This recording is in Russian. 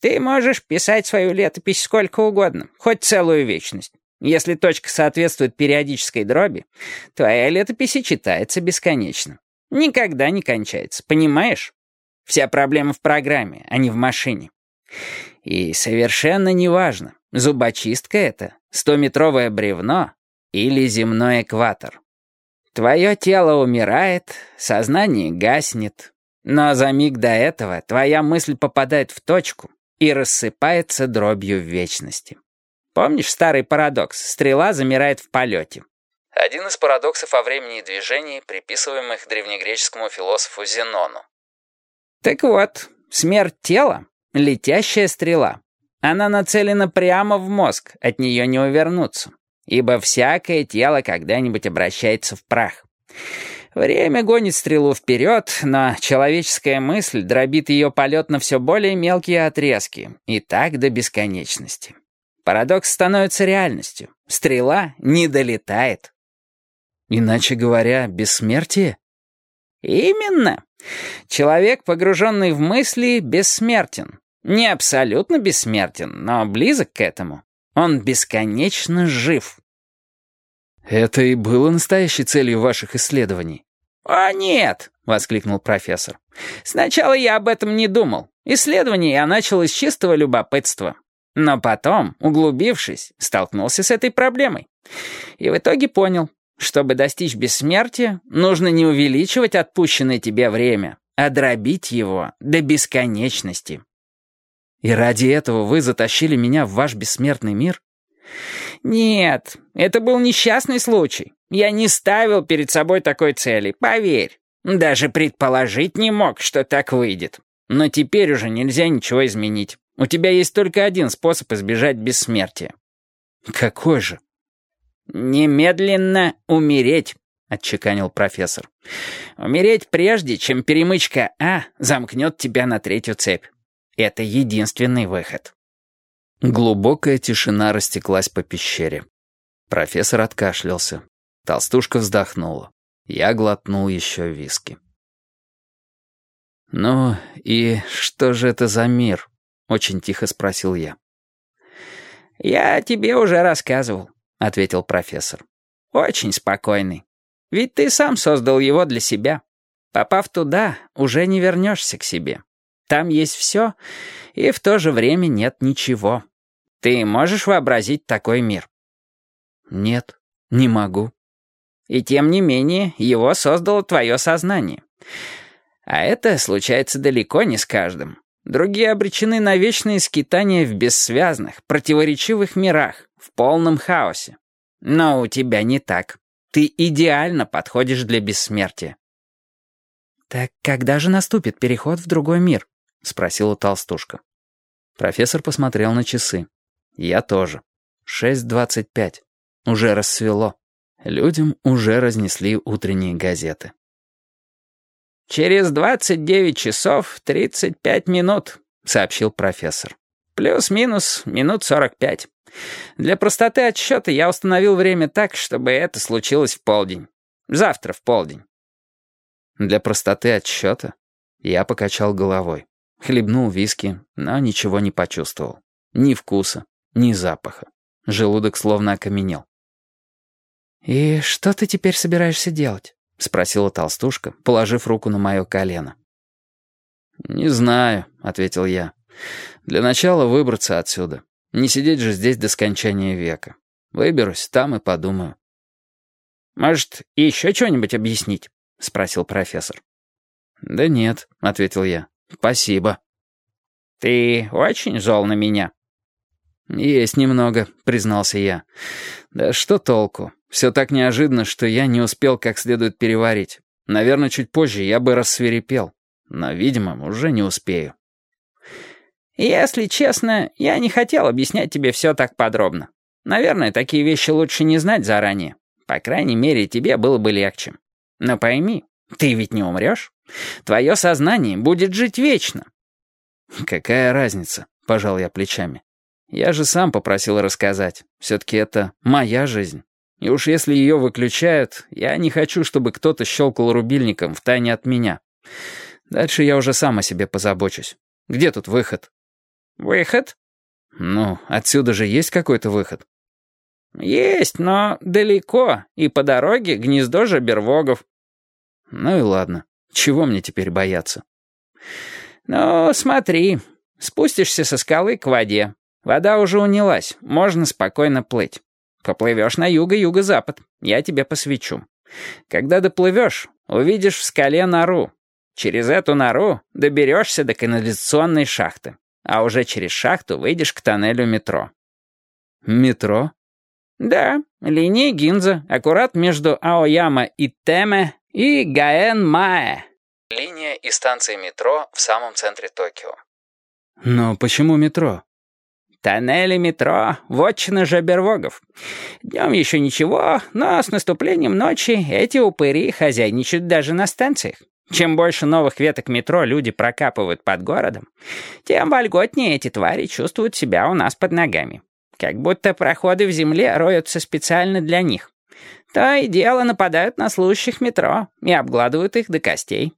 Ты можешь писать свою летопись сколько угодно, хоть целую вечность. Если точка соответствует периодической дроби, твоя летопись читается бесконечно. Никогда не кончается, понимаешь? Вся проблема в программе, а не в машине. И совершенно неважно, зубочистка это, стометровое бревно или земной экватор. Твое тело умирает, сознание гаснет, но за миг до этого твоя мысль попадает в точку и рассыпается дробью в вечности. Помнишь старый парадокс «стрела замирает в полете»? Один из парадоксов о времени и движении, приписываемых древнегреческому философу Зенону. Так вот, смерть тела — летящая стрела. Она нацелена прямо в мозг, от нее не увернуться ибо всякое тело когда-нибудь обращается в прах. Время гонит стрелу вперед, но человеческая мысль дробит ее полет на все более мелкие отрезки, и так до бесконечности. Парадокс становится реальностью. Стрела не долетает. Иначе говоря, бессмертие? Именно. Человек, погруженный в мысли, бессмертен. Не абсолютно бессмертен, но близок к этому. Он бесконечно жив. Это и было настоящей целью ваших исследований. «О, нет!» — воскликнул профессор. «Сначала я об этом не думал. Исследование я начал из чистого любопытства. Но потом, углубившись, столкнулся с этой проблемой. И в итоге понял, чтобы достичь бессмертия, нужно не увеличивать отпущенное тебе время, а дробить его до бесконечности. И ради этого вы затащили меня в ваш бессмертный мир? Нет, это был несчастный случай. Я не ставил перед собой такой цели, поверь. Даже предположить не мог, что так выйдет. Но теперь уже нельзя ничего изменить. У тебя есть только один способ избежать бессмертия. Какой же? Немедленно умереть, отчеканил профессор. Умереть прежде, чем перемычка А замкнет тебя на третью цепь. Это единственный выход. Глубокая тишина растеклась по пещере. Профессор откашлялся. Толстушка вздохнула. Я глотнул еще виски. «Ну и что же это за мир?» — очень тихо спросил я. «Я тебе уже рассказывал», — ответил профессор. «Очень спокойный. Ведь ты сам создал его для себя. Попав туда, уже не вернешься к себе. Там есть все, и в то же время нет ничего. Ты можешь вообразить такой мир? Нет, не могу. И тем не менее, его создало твое сознание. А это случается далеко не с каждым. Другие обречены на вечные скитания в бессвязных, противоречивых мирах, в полном хаосе. Но у тебя не так. Ты идеально подходишь для бессмертия. Так когда же наступит переход в другой мир? — спросила толстушка. Профессор посмотрел на часы. Я тоже. Шесть двадцать пять. Уже рассвело. Людям уже разнесли утренние газеты. «Через двадцать девять часов тридцать пять минут», — сообщил профессор. «Плюс-минус минут сорок пять. Для простоты отсчета я установил время так, чтобы это случилось в полдень. Завтра в полдень». Для простоты отсчета я покачал головой. Хлебнул виски, но ничего не почувствовал. Ни вкуса, ни запаха. Желудок словно окаменел. «И что ты теперь собираешься делать?» — спросила толстушка, положив руку на мое колено. «Не знаю», — ответил я. «Для начала выбраться отсюда. Не сидеть же здесь до скончания века. Выберусь, там и подумаю». «Может, еще что-нибудь объяснить?» — спросил профессор. «Да нет», — ответил я. «Спасибо». «Ты очень зол на меня?» «Есть немного», — признался я. «Да что толку? Все так неожиданно, что я не успел как следует переварить. Наверное, чуть позже я бы рассверепел. Но, видимо, уже не успею». «Если честно, я не хотел объяснять тебе все так подробно. Наверное, такие вещи лучше не знать заранее. По крайней мере, тебе было бы легче. Но пойми, ты ведь не умрешь. Твое сознание будет жить вечно». «Какая разница?» — пожал я плечами. «Я же сам попросил рассказать. Все-таки это моя жизнь. И уж если ее выключают, я не хочу, чтобы кто-то щелкал рубильником втайне от меня. Дальше я уже сам о себе позабочусь. Где тут выход?» Выход? Ну, отсюда же есть какой-то выход? Есть, но далеко, и по дороге гнездо жабервогов. Ну и ладно. Чего мне теперь бояться? Ну, смотри. Спустишься со скалы к воде. Вода уже унялась, можно спокойно плыть. Поплывешь на юго-юго-запад, я тебе посвечу. Когда доплывешь, увидишь в скале нору. Через эту нору доберешься до канализационной шахты, а уже через шахту выйдешь к тоннелю метро. Метро? Да, линия Гинза, аккурат между Аояма и Теме и Гаэн-Маэ. Линия и станция метро в самом центре Токио. Но почему метро? Тоннели метро, вотчина жабервогов. Днем еще ничего, но с наступлением ночи эти упыри хозяйничают даже на станциях. Чем больше новых веток метро люди прокапывают под городом, тем вольготнее эти твари чувствуют себя у нас под ногами. Как будто проходы в земле роются специально для них. То и дело нападают на служащих метро и обгладывают их до костей.